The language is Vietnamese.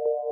you